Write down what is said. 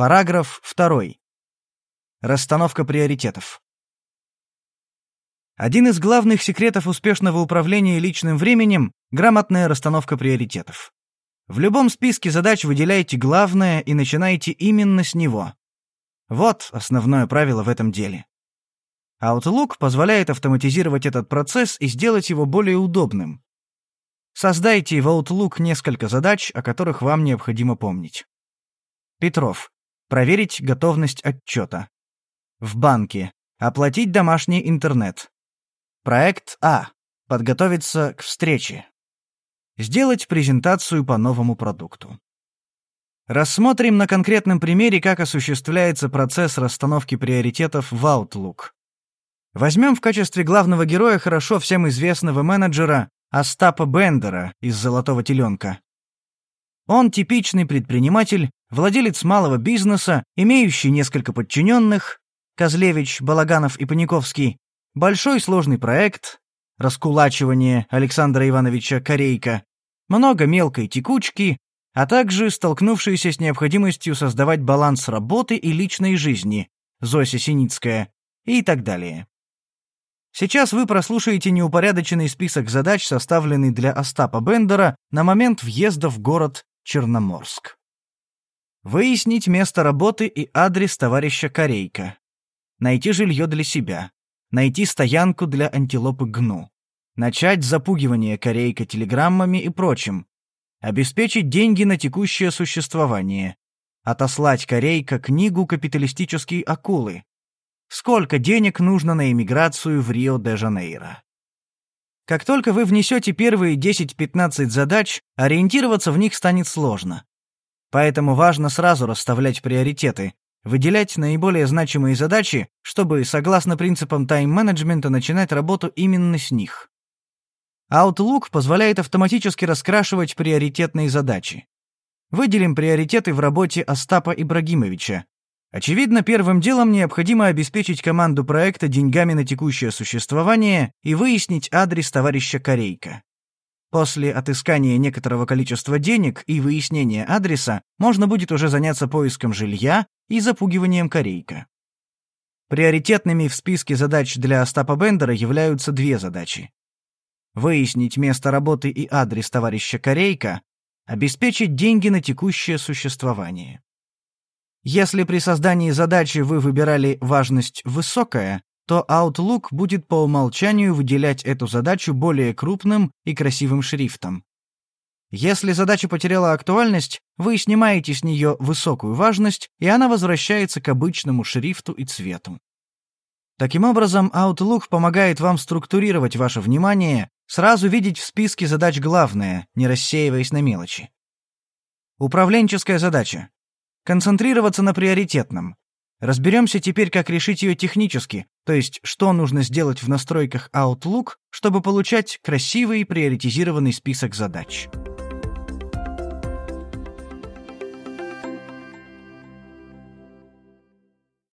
Параграф 2. Расстановка приоритетов. Один из главных секретов успешного управления личным временем — грамотная расстановка приоритетов. В любом списке задач выделяйте главное и начинайте именно с него. Вот основное правило в этом деле. Outlook позволяет автоматизировать этот процесс и сделать его более удобным. Создайте в Outlook несколько задач, о которых вам необходимо помнить. Петров. Проверить готовность отчета. В банке. Оплатить домашний интернет. Проект А. Подготовиться к встрече. Сделать презентацию по новому продукту. Рассмотрим на конкретном примере, как осуществляется процесс расстановки приоритетов в Outlook. Возьмем в качестве главного героя хорошо всем известного менеджера Остапа Бендера из «Золотого теленка». Он типичный предприниматель, владелец малого бизнеса, имеющий несколько подчиненных, Козлевич, Балаганов и Паниковский, Большой сложный проект, раскулачивание Александра Ивановича Корейка, много мелкой текучки, а также столкнувшиеся с необходимостью создавать баланс работы и личной жизни, Зося Синицкая, и так далее. Сейчас вы прослушаете неупорядоченный список задач, составленный для Остапа Бендера на момент въезда в город Черноморск. Выяснить место работы и адрес товарища Корейка. Найти жилье для себя найти стоянку для антилопы гну, начать запугивание корейка телеграммами и прочим, обеспечить деньги на текущее существование, отослать корейка книгу «Капиталистические акулы», сколько денег нужно на эмиграцию в Рио-де-Жанейро. Как только вы внесете первые 10-15 задач, ориентироваться в них станет сложно. Поэтому важно сразу расставлять приоритеты, выделять наиболее значимые задачи, чтобы, согласно принципам тайм-менеджмента, начинать работу именно с них. Outlook позволяет автоматически раскрашивать приоритетные задачи. Выделим приоритеты в работе Остапа Ибрагимовича. Очевидно, первым делом необходимо обеспечить команду проекта деньгами на текущее существование и выяснить адрес товарища Корейка. После отыскания некоторого количества денег и выяснения адреса можно будет уже заняться поиском жилья и запугиванием корейка. Приоритетными в списке задач для Остапа Бендера являются две задачи. Выяснить место работы и адрес товарища Корейка, обеспечить деньги на текущее существование. Если при создании задачи вы выбирали важность высокая, то Outlook будет по умолчанию выделять эту задачу более крупным и красивым шрифтом. Если задача потеряла актуальность, вы снимаете с нее высокую важность, и она возвращается к обычному шрифту и цвету. Таким образом, Outlook помогает вам структурировать ваше внимание, сразу видеть в списке задач главное, не рассеиваясь на мелочи. Управленческая задача. Концентрироваться на приоритетном. Разберемся теперь, как решить ее технически, то есть что нужно сделать в настройках Outlook, чтобы получать красивый приоритизированный список задач.